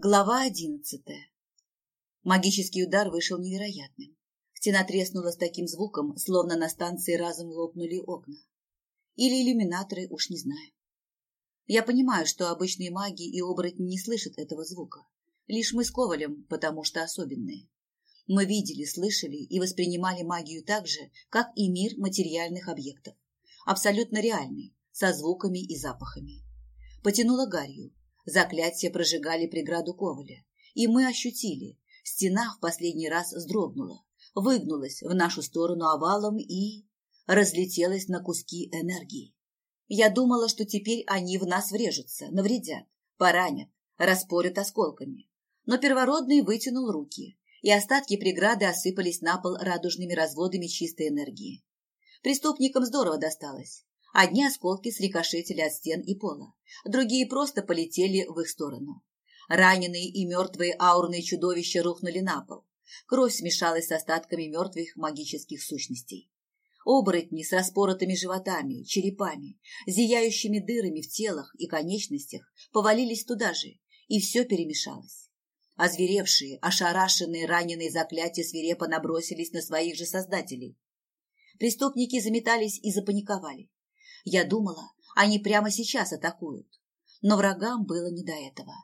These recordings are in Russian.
Глава одиннадцатая. Магический удар вышел невероятным. Стена треснула с таким звуком, словно на станции разом лопнули окна. Или иллюминаторы, уж не знаю. Я понимаю, что обычные маги и оборотни не слышат этого звука. Лишь мы с Ковалем, потому что особенные. Мы видели, слышали и воспринимали магию так же, как и мир материальных объектов. Абсолютно реальный, со звуками и запахами. Потянуло гарью, Заклятия прожигали преграду Коваля, и мы ощутили, стена в последний раз вздрогнула, выгнулась в нашу сторону овалом и разлетелась на куски энергии. Я думала, что теперь они в нас врежутся, навредят, поранят, распорят осколками. Но первородный вытянул руки, и остатки преграды осыпались на пол радужными разводами чистой энергии. Преступникам здорово досталось. Одни осколки срикошетили от стен и пола, другие просто полетели в их сторону. Раненые и мертвые аурные чудовища рухнули на пол. Кровь смешалась с остатками мертвых магических сущностей. Оборотни с распоротыми животами, черепами, зияющими дырами в телах и конечностях повалились туда же, и все перемешалось. Озверевшие, ошарашенные, раненые заклятия свирепо набросились на своих же создателей. Преступники заметались и запаниковали. Я думала, они прямо сейчас атакуют. Но врагам было не до этого.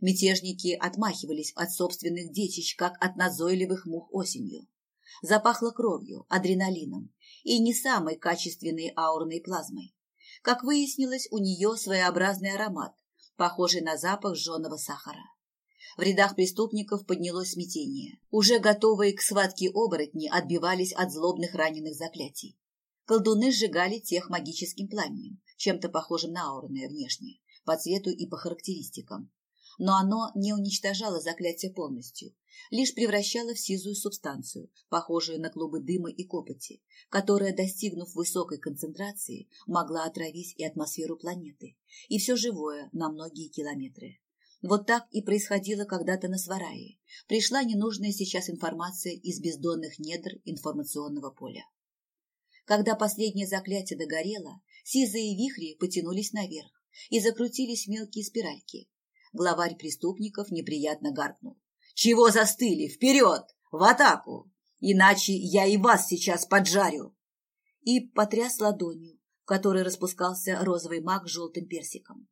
Мятежники отмахивались от собственных детищ, как от назойливых мух осенью. Запахло кровью, адреналином и не самой качественной аурной плазмой. Как выяснилось, у нее своеобразный аромат, похожий на запах жженого сахара. В рядах преступников поднялось смятение. Уже готовые к схватке оборотни отбивались от злобных раненых заклятий. Колдуны сжигали тех магическим пламенем, чем-то похожим на аурное внешне, по цвету и по характеристикам. Но оно не уничтожало заклятие полностью, лишь превращало в сизую субстанцию, похожую на клубы дыма и копоти, которая, достигнув высокой концентрации, могла отравить и атмосферу планеты, и все живое на многие километры. Вот так и происходило когда-то на Сварае. Пришла ненужная сейчас информация из бездонных недр информационного поля. Когда последнее заклятие догорело, сизые вихри потянулись наверх и закрутились мелкие спиральки. Главарь преступников неприятно гаркнул. «Чего застыли? Вперед! В атаку! Иначе я и вас сейчас поджарю!» И потряс ладонью, в которой распускался розовый маг с желтым персиком.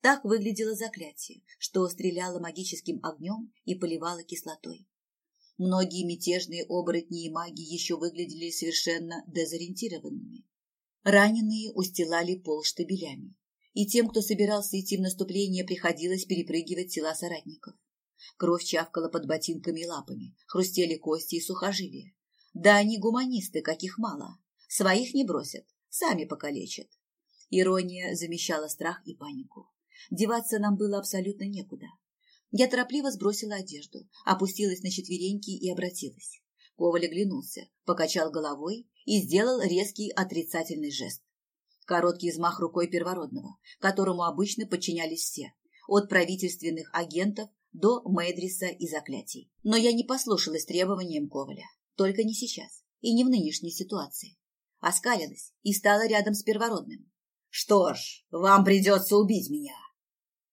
Так выглядело заклятие, что стреляло магическим огнем и поливало кислотой. Многие мятежные оборотни и маги еще выглядели совершенно дезориентированными. Раненые устилали пол штабелями, и тем, кто собирался идти в наступление, приходилось перепрыгивать тела соратников. Кровь чавкала под ботинками и лапами, хрустели кости и сухожилия. Да они гуманисты, каких мало. Своих не бросят, сами покалечат. Ирония замещала страх и панику. Деваться нам было абсолютно некуда. Я торопливо сбросила одежду, опустилась на четвереньки и обратилась. Коваль оглянулся, покачал головой и сделал резкий отрицательный жест. Короткий взмах рукой первородного, которому обычно подчинялись все, от правительственных агентов до Мэдриса и заклятий. Но я не послушалась требованиям Коваля, только не сейчас и не в нынешней ситуации. Оскалилась и стала рядом с первородным. «Что ж, вам придется убить меня!»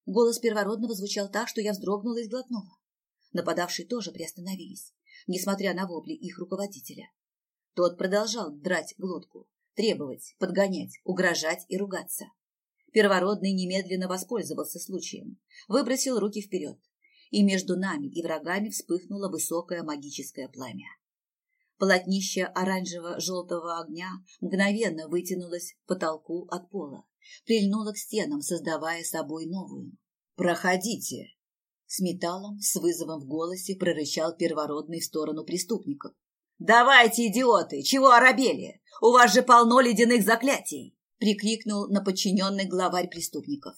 Голос первородного звучал так, что я вздрогнула и сглотнула. Нападавшие тоже приостановились, несмотря на вопли их руководителя. Тот продолжал драть глотку, требовать, подгонять, угрожать и ругаться. Первородный немедленно воспользовался случаем, выбросил руки вперед, и между нами и врагами вспыхнуло высокое магическое пламя. Полотнище оранжево-желтого огня мгновенно вытянулось к потолку от пола, прильнула к стенам, создавая собой новую. «Проходите!» С металлом, с вызовом в голосе прорычал первородный в сторону преступников. «Давайте, идиоты! Чего оробели? У вас же полно ледяных заклятий!» прикрикнул на подчиненный главарь преступников.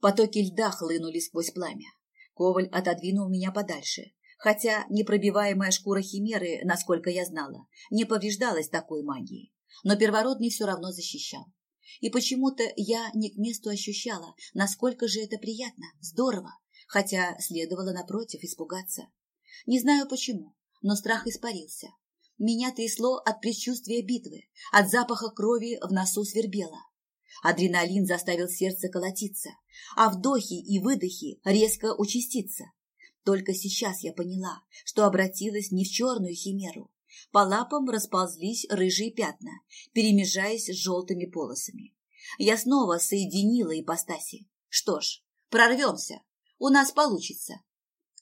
Потоки льда хлынули сквозь пламя. Коваль отодвинул меня подальше, хотя непробиваемая шкура химеры, насколько я знала, не повреждалась такой магией. Но первородный все равно защищал. И почему-то я не к месту ощущала, насколько же это приятно, здорово, хотя следовало напротив испугаться. Не знаю почему, но страх испарился. Меня трясло от предчувствия битвы, от запаха крови в носу свербело. Адреналин заставил сердце колотиться, а вдохи и выдохи резко участиться. Только сейчас я поняла, что обратилась не в черную химеру. По лапам расползлись рыжие пятна, перемежаясь с желтыми полосами. Я снова соединила ипостаси. Что ж, прорвемся. У нас получится.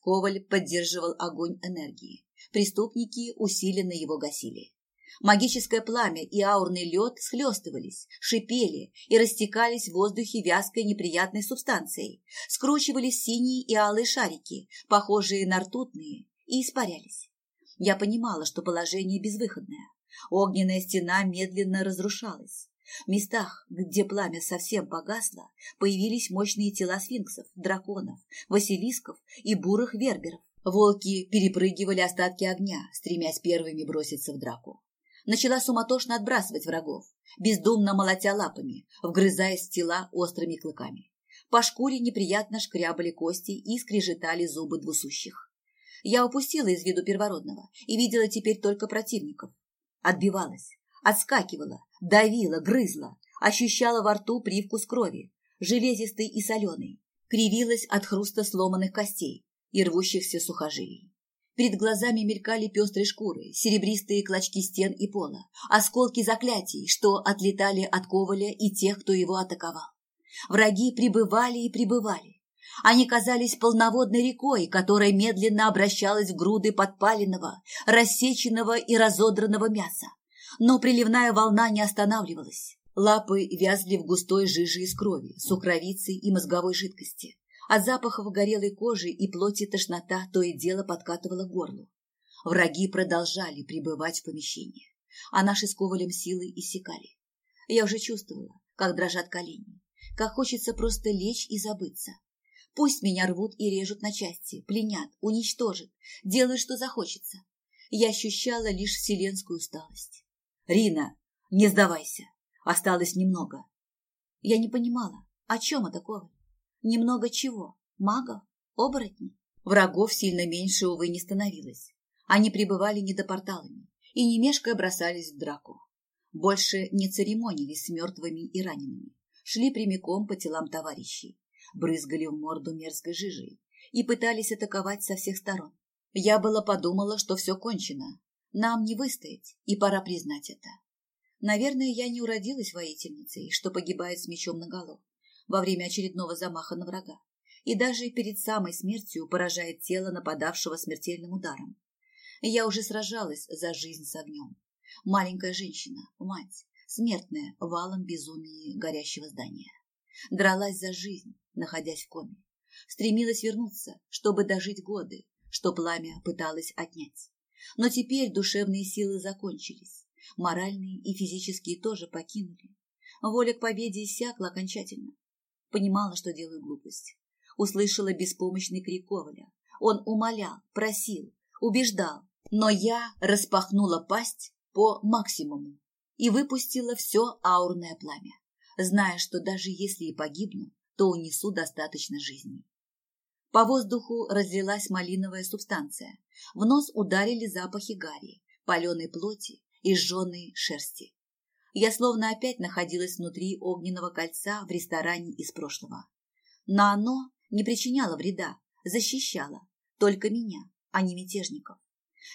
Коваль поддерживал огонь энергии. Преступники усиленно его гасили. Магическое пламя и аурный лед схлестывались, шипели и растекались в воздухе вязкой неприятной субстанцией, скручивались синие и алые шарики, похожие на ртутные, и испарялись. Я понимала, что положение безвыходное. Огненная стена медленно разрушалась. В местах, где пламя совсем погасло, появились мощные тела сфинксов, драконов, василисков и бурых верберов. Волки перепрыгивали остатки огня, стремясь первыми броситься в драку начала суматошно отбрасывать врагов, бездумно молотя лапами, вгрызаясь в тела острыми клыками. По шкуре неприятно шкрябали кости и скрежетали зубы двусущих. Я упустила из виду первородного и видела теперь только противников. Отбивалась, отскакивала, давила, грызла, ощущала во рту привкус крови, железистый и соленый, кривилась от хруста сломанных костей и рвущихся сухожилий. Перед глазами мелькали пестрые шкуры, серебристые клочки стен и пола, осколки заклятий, что отлетали от Коваля и тех, кто его атаковал. Враги прибывали и прибывали. Они казались полноводной рекой, которая медленно обращалась в груды подпаленного, рассеченного и разодранного мяса. Но приливная волна не останавливалась. Лапы вязли в густой жиже из крови, сукровицы и мозговой жидкости. От запахов горелой кожи и плоти тошнота то и дело подкатывала горло. Враги продолжали пребывать в помещении, а наши с Ковалем силы иссякали. Я уже чувствовала, как дрожат колени, как хочется просто лечь и забыться. Пусть меня рвут и режут на части, пленят, уничтожат, делают, что захочется. Я ощущала лишь вселенскую усталость. «Рина, не сдавайся, осталось немного». Я не понимала, о чем это Коваль? Немного чего? Магов? Оборотней? Врагов сильно меньше, увы, не становилось. Они пребывали недопорталами и не мешкая бросались в драку. Больше не церемонились с мертвыми и ранеными. Шли прямиком по телам товарищей, брызгали в морду мерзкой жижей и пытались атаковать со всех сторон. Я было подумала, что все кончено. Нам не выстоять, и пора признать это. Наверное, я не уродилась воительницей, что погибает с мечом наголо во время очередного замаха на врага и даже перед самой смертью поражает тело нападавшего смертельным ударом. Я уже сражалась за жизнь с огнем. Маленькая женщина, мать, смертная, валом безумии горящего здания. Дралась за жизнь, находясь в коме. Стремилась вернуться, чтобы дожить годы, что пламя пыталось отнять. Но теперь душевные силы закончились, моральные и физические тоже покинули. Воля к победе иссякла окончательно. Понимала, что делаю глупость. Услышала беспомощный крик Коваля. Он умолял, просил, убеждал. Но я распахнула пасть по максимуму и выпустила все аурное пламя, зная, что даже если и погибну, то унесу достаточно жизни. По воздуху разлилась малиновая субстанция. В нос ударили запахи гари, паленой плоти и сжженной шерсти. Я словно опять находилась внутри огненного кольца в ресторане из прошлого. Но оно не причиняло вреда, защищало только меня, а не мятежников.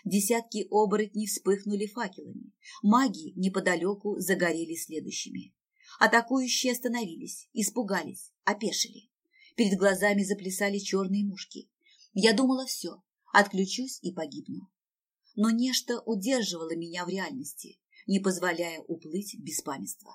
Десятки оборотней вспыхнули факелами, маги неподалеку загорели следующими. Атакующие остановились, испугались, опешили. Перед глазами заплясали черные мушки. Я думала все, отключусь и погибну. Но нечто удерживало меня в реальности, не позволяя уплыть в беспамятство.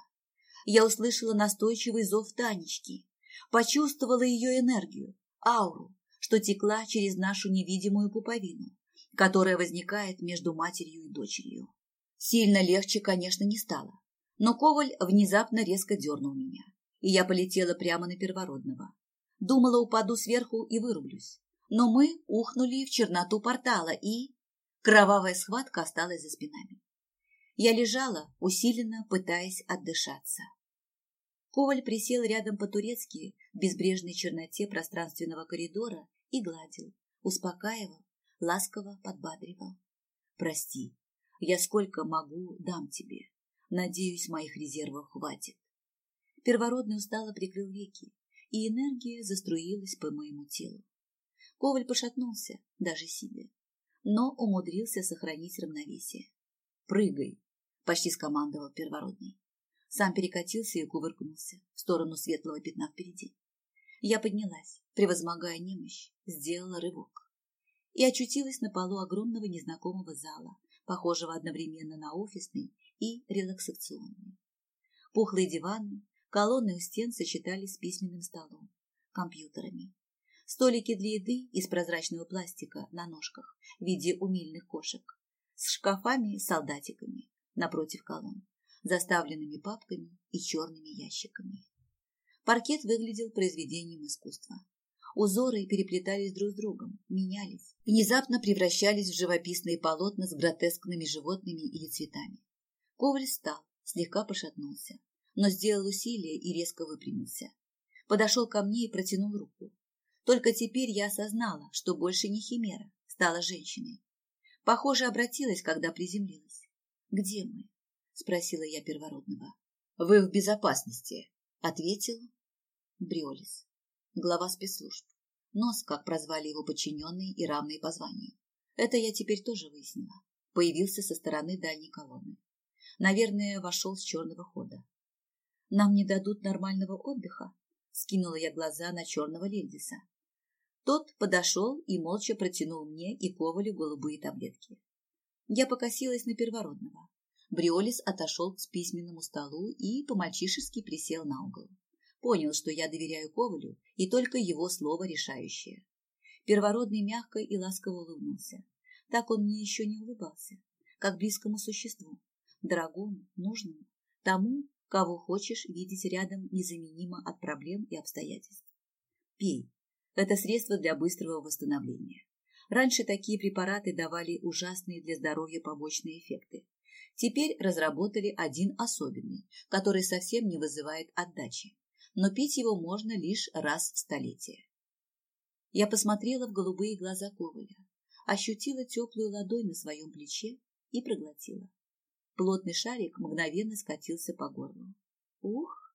Я услышала настойчивый зов Танечки, почувствовала ее энергию, ауру, что текла через нашу невидимую пуповину, которая возникает между матерью и дочерью. Сильно легче, конечно, не стало, но Коваль внезапно резко дернул меня, и я полетела прямо на первородного. Думала, упаду сверху и вырублюсь, но мы ухнули в черноту портала, и... Кровавая схватка осталась за спинами. Я лежала, усиленно пытаясь отдышаться. Коваль присел рядом по-турецки в безбрежной черноте пространственного коридора и гладил, успокаивал, ласково подбадривал. «Прости, я сколько могу дам тебе. Надеюсь, моих резервов хватит». Первородный устало прикрыл веки, и энергия заструилась по моему телу. Коваль пошатнулся, даже сидя, но умудрился сохранить равновесие. «Прыгай!» — почти скомандовал первородный. Сам перекатился и кувыркнулся в сторону светлого пятна впереди. Я поднялась, превозмогая немощь, сделала рывок и очутилась на полу огромного незнакомого зала, похожего одновременно на офисный и релаксационный. Пухлые диваны, колонны у стен сочетались с письменным столом, компьютерами. Столики для еды из прозрачного пластика на ножках в виде умильных кошек, с шкафами с солдатиками напротив колонн, заставленными папками и черными ящиками. Паркет выглядел произведением искусства. Узоры переплетались друг с другом, менялись, внезапно превращались в живописные полотна с гротескными животными или цветами. Коваль встал, слегка пошатнулся, но сделал усилие и резко выпрямился. Подошел ко мне и протянул руку. Только теперь я осознала, что больше не химера, стала женщиной. Похоже, обратилась, когда приземлилась. «Где мы?» — спросила я первородного. «Вы в безопасности», — ответил Бриолис глава спецслужб. Нос, как прозвали его подчиненные и равные по званию. Это я теперь тоже выяснила. Появился со стороны дальней колонны. Наверное, вошел с черного хода. Нам не дадут нормального отдыха? Скинула я глаза на черного Лельдиса. Тот подошел и молча протянул мне и Ковалю голубые таблетки. Я покосилась на первородного. Бриолис отошел к письменному столу и по-мальчишески присел на угол. Понял, что я доверяю Ковалю, и только его слово решающее. Первородный мягко и ласково улыбнулся. Так он мне еще не улыбался, как близкому существу, дорогому, нужному, тому, кого хочешь видеть рядом незаменимо от проблем и обстоятельств. Пей. Это средство для быстрого восстановления. Раньше такие препараты давали ужасные для здоровья побочные эффекты. Теперь разработали один особенный, который совсем не вызывает отдачи но пить его можно лишь раз в столетие. Я посмотрела в голубые глаза Коваля, ощутила теплую ладонь на своем плече и проглотила. Плотный шарик мгновенно скатился по горлу. Ух!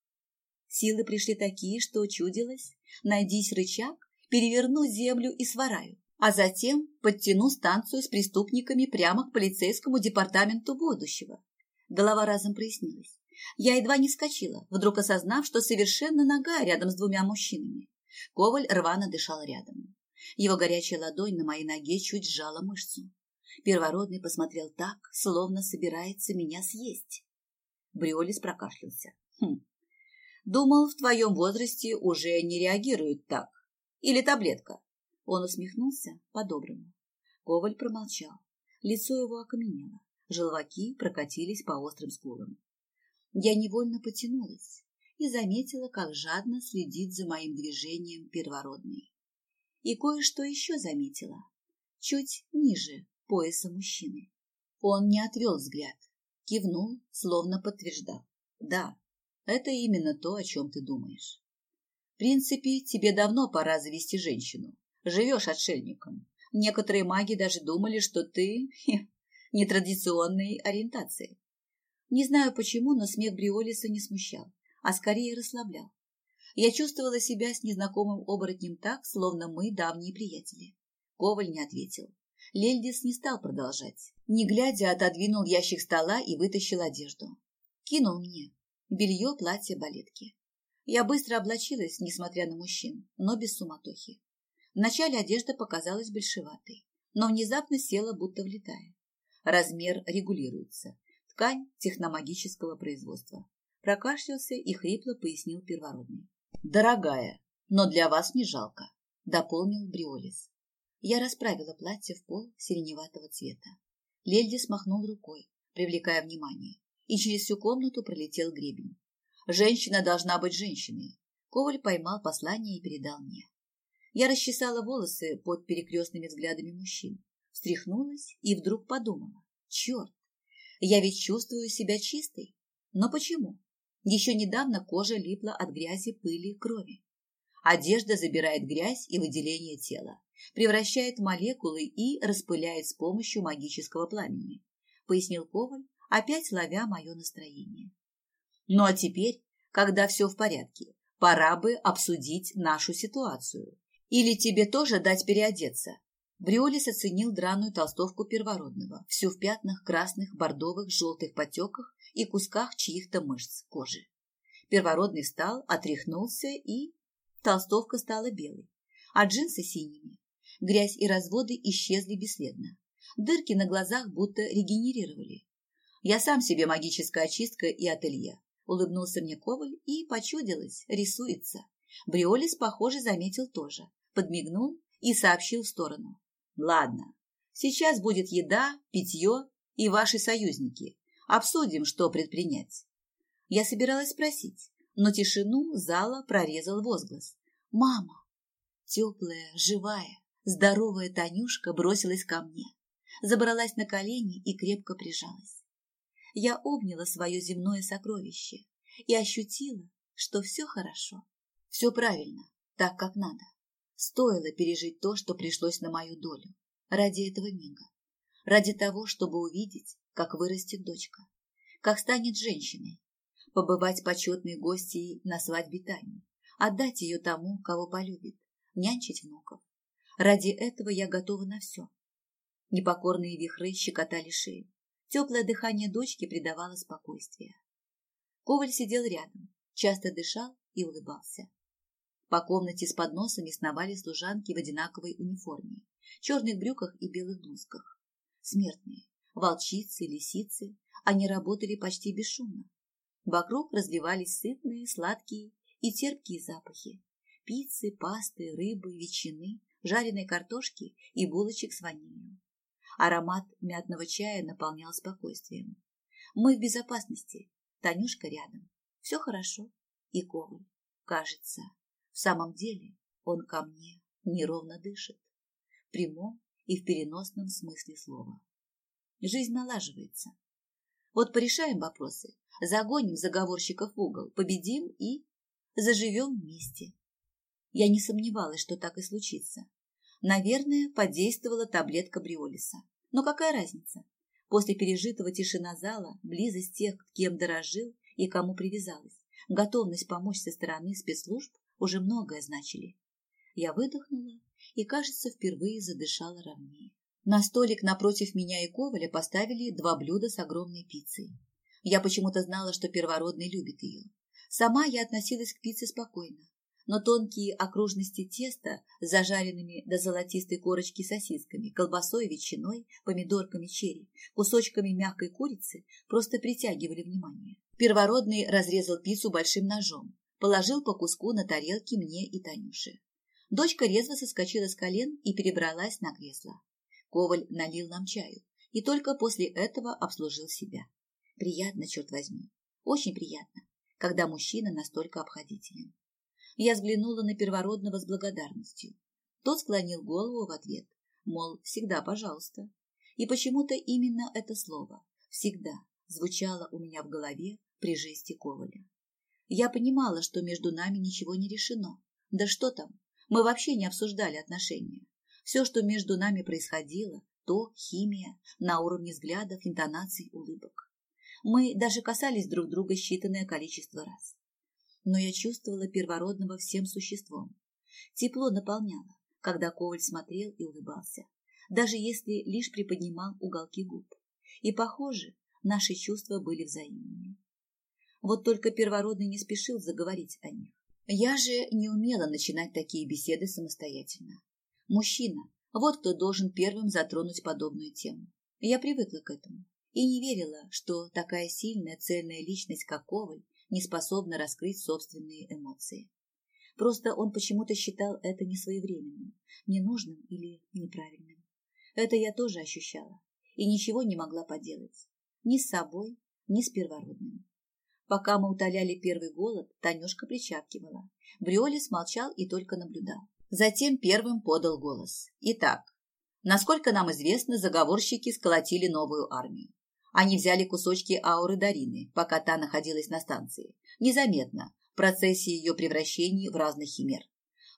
Силы пришли такие, что чудилось. Найдись рычаг, переверну землю и свараю, а затем подтяну станцию с преступниками прямо к полицейскому департаменту будущего. Голова разом прояснилась. Я едва не вскочила, вдруг осознав, что совершенно нога рядом с двумя мужчинами. Коваль рвано дышал рядом. Его горячая ладонь на моей ноге чуть сжала мышцу. Первородный посмотрел так, словно собирается меня съесть. Бриолис прокашлялся. Хм. Думал, в твоем возрасте уже не реагируют так. Или таблетка. Он усмехнулся по-доброму. Коваль промолчал. Лицо его окаменело. Желваки прокатились по острым скулам. Я невольно потянулась и заметила, как жадно следит за моим движением первородный. И кое-что еще заметила, чуть ниже пояса мужчины. Он не отвел взгляд, кивнул, словно подтверждал. Да, это именно то, о чем ты думаешь. В принципе, тебе давно пора завести женщину. Живешь отшельником. Некоторые маги даже думали, что ты нетрадиционной ориентации. Не знаю почему, но смех Бриолиса не смущал, а скорее расслаблял. Я чувствовала себя с незнакомым оборотнем так, словно мы давние приятели. Коваль не ответил. Лельдис не стал продолжать. Не глядя, отодвинул ящик стола и вытащил одежду. Кинул мне. Белье, платье, балетки. Я быстро облачилась, несмотря на мужчин, но без суматохи. Вначале одежда показалась большеватой, но внезапно села, будто влетая. Размер регулируется, ткань техномагического производства. Прокашлялся и хрипло пояснил первородный. «Дорогая, но для вас не жалко», — дополнил Бриолис. Я расправила платье в пол сиреневатого цвета. Лельди смахнул рукой, привлекая внимание, и через всю комнату пролетел гребень. «Женщина должна быть женщиной», — Коваль поймал послание и передал мне. Я расчесала волосы под перекрестными взглядами мужчин, встряхнулась и вдруг подумала. Черт, я ведь чувствую себя чистой. Но почему? Еще недавно кожа липла от грязи, пыли, крови. Одежда забирает грязь и выделение тела, превращает молекулы и распыляет с помощью магического пламени, пояснил Коваль, опять ловя мое настроение. Ну а теперь когда все в порядке. Пора бы обсудить нашу ситуацию. Или тебе тоже дать переодеться?» Бриолис оценил драную толстовку первородного, всю в пятнах красных, бордовых, желтых потеках и кусках чьих-то мышц кожи. Первородный встал, отряхнулся и... Толстовка стала белой, а джинсы синими. Грязь и разводы исчезли бесследно. Дырки на глазах будто регенерировали. Я сам себе магическая очистка и ателье. Улыбнулся мне Коваль и почудилось, рисуется. Бриолис, похоже, заметил тоже. Подмигнул и сообщил в сторону. Ладно, сейчас будет еда, питье и ваши союзники. Обсудим, что предпринять. Я собиралась спросить, но тишину зала прорезал возглас. «Мама!» Теплая, живая, здоровая Танюшка бросилась ко мне, забралась на колени и крепко прижалась. Я обняла свое земное сокровище и ощутила, что все хорошо, все правильно, так, как надо. Стоило пережить то, что пришлось на мою долю, ради этого мига, ради того, чтобы увидеть, как вырастет дочка, как станет женщиной, побывать почетной гостьей на свадьбе Тани, отдать ее тому, кого полюбит, нянчить внуков. Ради этого я готова на все. Непокорные вихры щекотали шею. Теплое дыхание дочки придавало спокойствие. Коваль сидел рядом, часто дышал и улыбался. По комнате с подносами сновали служанки в одинаковой униформе, черных брюках и белых блузках. Смертные, волчицы, лисицы, они работали почти бесшумно. Вокруг разливались сытные, сладкие и терпкие запахи. Пиццы, пасты, рыбы, ветчины, жареной картошки и булочек с ванилью. Аромат мятного чая наполнял спокойствием. Мы в безопасности, Танюшка рядом. Все хорошо. И Коваль, кажется, в самом деле он ко мне неровно дышит. В прямом и в переносном смысле слова. Жизнь налаживается. Вот порешаем вопросы, загоним заговорщиков в угол, победим и заживем вместе. Я не сомневалась, что так и случится. Наверное, подействовала таблетка Бриолиса. Но какая разница? После пережитого тишина зала, близость тех, кем дорожил и кому привязалась, готовность помочь со стороны спецслужб уже многое значили. Я выдохнула и, кажется, впервые задышала ровнее. На столик напротив меня и Коваля поставили два блюда с огромной пиццей. Я почему-то знала, что первородный любит ее. Сама я относилась к пицце спокойно, но тонкие окружности теста с зажаренными до золотистой корочки сосисками, колбасой, ветчиной, помидорками черри, кусочками мягкой курицы просто притягивали внимание. Первородный разрезал пиццу большим ножом, положил по куску на тарелки мне и Танюше. Дочка резво соскочила с колен и перебралась на кресло. Коваль налил нам чаю и только после этого обслужил себя. Приятно, черт возьми, очень приятно, когда мужчина настолько обходителен. Я взглянула на первородного с благодарностью. Тот склонил голову в ответ, мол, всегда пожалуйста. И почему-то именно это слово «всегда» звучало у меня в голове при жесте Коваля. Я понимала, что между нами ничего не решено. Да что там, мы вообще не обсуждали отношения. Все, что между нами происходило, то химия на уровне взглядов, интонаций, улыбок. Мы даже касались друг друга считанное количество раз но я чувствовала первородного всем существом. Тепло наполняло, когда Коваль смотрел и улыбался, даже если лишь приподнимал уголки губ. И, похоже, наши чувства были взаимными. Вот только первородный не спешил заговорить о них. Я же не умела начинать такие беседы самостоятельно. Мужчина, вот кто должен первым затронуть подобную тему. Я привыкла к этому и не верила, что такая сильная, цельная личность, как Коваль, не способна раскрыть собственные эмоции. Просто он почему-то считал это несвоевременным, ненужным или неправильным. Это я тоже ощущала и ничего не могла поделать. Ни с собой, ни с первородным. Пока мы утоляли первый голод, Танюшка причавкивала. Бриолис молчал и только наблюдал. Затем первым подал голос. Итак, насколько нам известно, заговорщики сколотили новую армию. Они взяли кусочки ауры Дарины, пока та находилась на станции, незаметно, в процессе ее превращения в разных химер.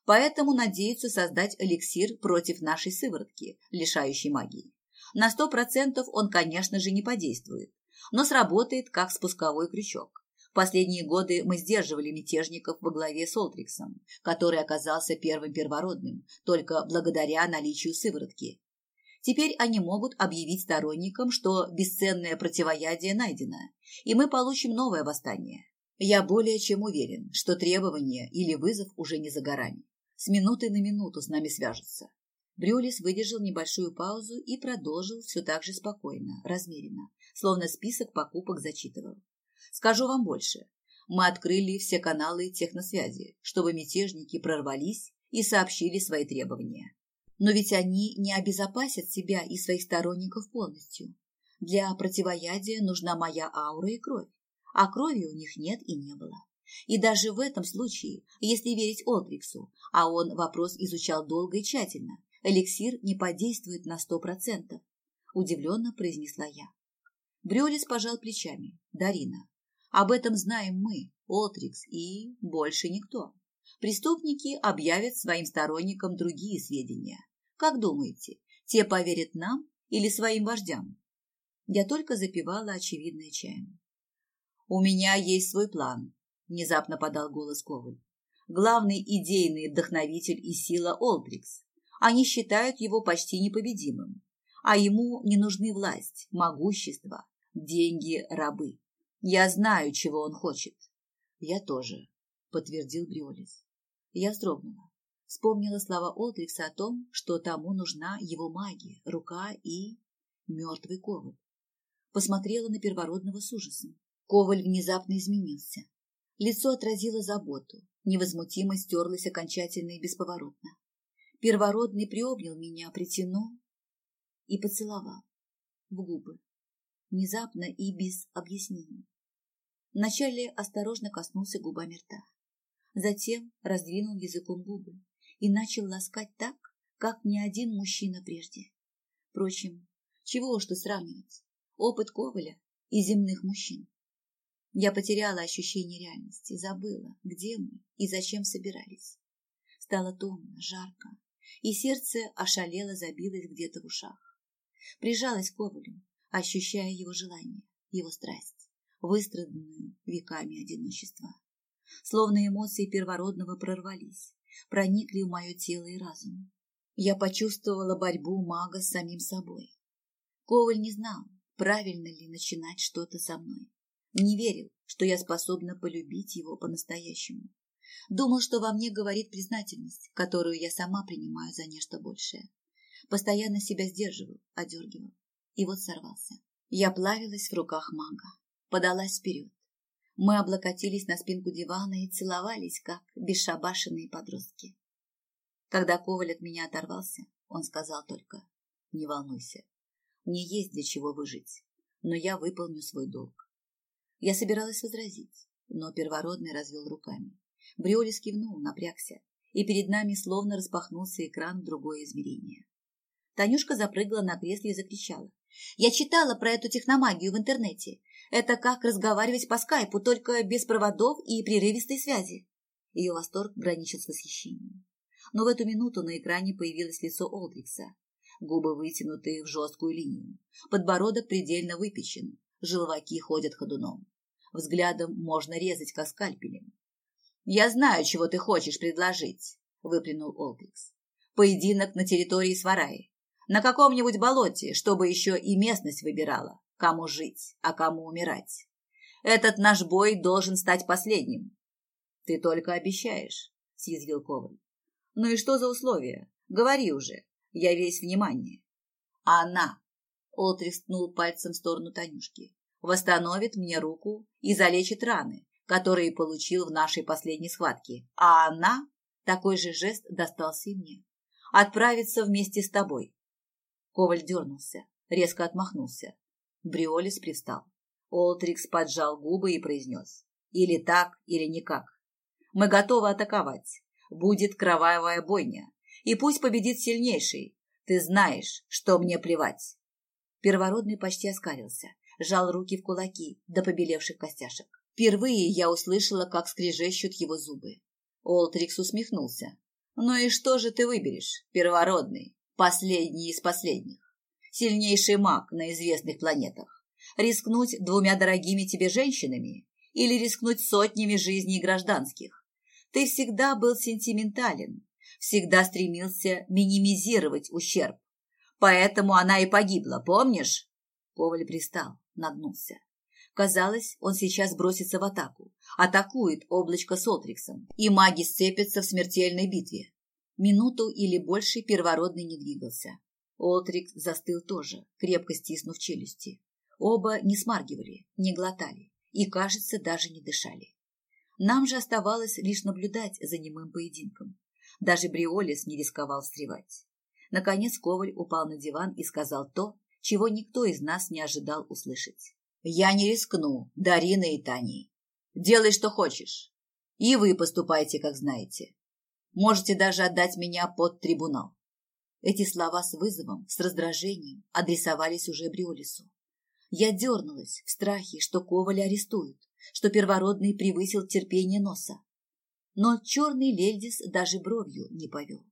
Поэтому надеются создать эликсир против нашей сыворотки, лишающей магии. На сто процентов он, конечно же, не подействует, но сработает как спусковой крючок. В последние годы мы сдерживали мятежников во главе с Олтриксом, который оказался первым первородным, только благодаря наличию сыворотки. Теперь они могут объявить сторонникам, что бесценное противоядие найдено, и мы получим новое восстание. Я более чем уверен, что требование или вызов уже не за горами. С минуты на минуту с нами свяжутся. Брюлис выдержал небольшую паузу и продолжил все так же спокойно, размеренно, словно список покупок зачитывал. Скажу вам больше. Мы открыли все каналы техносвязи, чтобы мятежники прорвались и сообщили свои требования. Но ведь они не обезопасят себя и своих сторонников полностью. Для противоядия нужна моя аура и кровь, а крови у них нет и не было. И даже в этом случае, если верить Олдриксу, а он вопрос изучал долго и тщательно, эликсир не подействует на сто процентов, удивленно произнесла я. Брюлис пожал плечами. Дарина, об этом знаем мы, Отрикс и больше никто. Преступники объявят своим сторонникам другие сведения. Как думаете, те поверят нам или своим вождям? Я только запивала очевидное чаем. У меня есть свой план, внезапно подал голос Коваль. Главный идейный вдохновитель и сила Олдрикс. Они считают его почти непобедимым, а ему не нужны власть, могущество, деньги, рабы. Я знаю, чего он хочет. Я тоже, подтвердил Бриолис. Я вздрогнула. Вспомнила слова Олдрикса о том, что тому нужна его магия, рука и мертвый коваль. Посмотрела на первородного с ужасом. Коваль внезапно изменился. Лицо отразило заботу, невозмутимость стерлась окончательно и бесповоротно. Первородный приобнял меня, притянул и поцеловал в губы, внезапно и без объяснений. Вначале осторожно коснулся губами рта. Затем раздвинул языком губы и начал ласкать так, как ни один мужчина прежде. Впрочем, чего уж тут сравнивать. Опыт Коваля и земных мужчин. Я потеряла ощущение реальности, забыла, где мы и зачем собирались. Стало томно, жарко, и сердце ошалело забилось где-то в ушах. Прижалась к Ковалю, ощущая его желание, его страсть выстраданную веками одиночества. Словно эмоции первородного прорвались, проникли в мое тело и разум. Я почувствовала борьбу мага с самим собой. Коваль не знал, правильно ли начинать что-то со мной. Не верил, что я способна полюбить его по-настоящему. Думал, что во мне говорит признательность, которую я сама принимаю за нечто большее. Постоянно себя сдерживал, одергивал. И вот сорвался. Я плавилась в руках мага подалась вперед. Мы облокотились на спинку дивана и целовались, как бесшабашенные подростки. Когда Коваль от меня оторвался, он сказал только «Не волнуйся, мне есть для чего выжить, но я выполню свой долг». Я собиралась возразить, но первородный развел руками. Бриолис кивнул, напрягся, и перед нами словно распахнулся экран в другое измерение. Танюшка запрыгала на кресле и закричала. «Я читала про эту техномагию в интернете. Это как разговаривать по скайпу, только без проводов и прерывистой связи. Ее восторг граничил с восхищением. Но в эту минуту на экране появилось лицо Олдрикса. Губы вытянуты в жесткую линию. Подбородок предельно выпечен. Желваки ходят ходуном. Взглядом можно резать, как скальпелем. «Я знаю, чего ты хочешь предложить», — выплюнул Олдрикс. «Поединок на территории Свараи. На каком-нибудь болоте, чтобы еще и местность выбирала кому жить, а кому умирать. Этот наш бой должен стать последним. Ты только обещаешь, съязвил Коваль. Ну и что за условия? Говори уже, я весь внимание. Она, Олтрих ткнул пальцем в сторону Танюшки, восстановит мне руку и залечит раны, которые получил в нашей последней схватке. А она, такой же жест достался и мне, отправится вместе с тобой. Коваль дернулся, резко отмахнулся, Бриолис пристал. Олтрикс поджал губы и произнес. Или так, или никак. Мы готовы атаковать. Будет кровавая бойня. И пусть победит сильнейший. Ты знаешь, что мне плевать. Первородный почти оскалился, сжал руки в кулаки до побелевших костяшек. Впервые я услышала, как скрежещут его зубы. Олтрикс усмехнулся. «Ну и что же ты выберешь, первородный, последний из последних?» сильнейший маг на известных планетах. Рискнуть двумя дорогими тебе женщинами или рискнуть сотнями жизней гражданских. Ты всегда был сентиментален, всегда стремился минимизировать ущерб. Поэтому она и погибла, помнишь? Коваль пристал, нагнулся. Казалось, он сейчас бросится в атаку, атакует облачко с Отриксом, и маги сцепятся в смертельной битве. Минуту или больше первородный не двигался. Отрикс застыл тоже, крепко стиснув челюсти. Оба не смаргивали, не глотали и, кажется, даже не дышали. Нам же оставалось лишь наблюдать за немым поединком. Даже Бриолис не рисковал встревать. Наконец Коваль упал на диван и сказал то, чего никто из нас не ожидал услышать. «Я не рискну, Дарина и Таней. Делай, что хочешь. И вы поступайте, как знаете. Можете даже отдать меня под трибунал». Эти слова с вызовом, с раздражением адресовались уже Бриолису. Я дернулась в страхе, что Коваля арестуют, что первородный превысил терпение носа. Но черный Лельдис даже бровью не повел.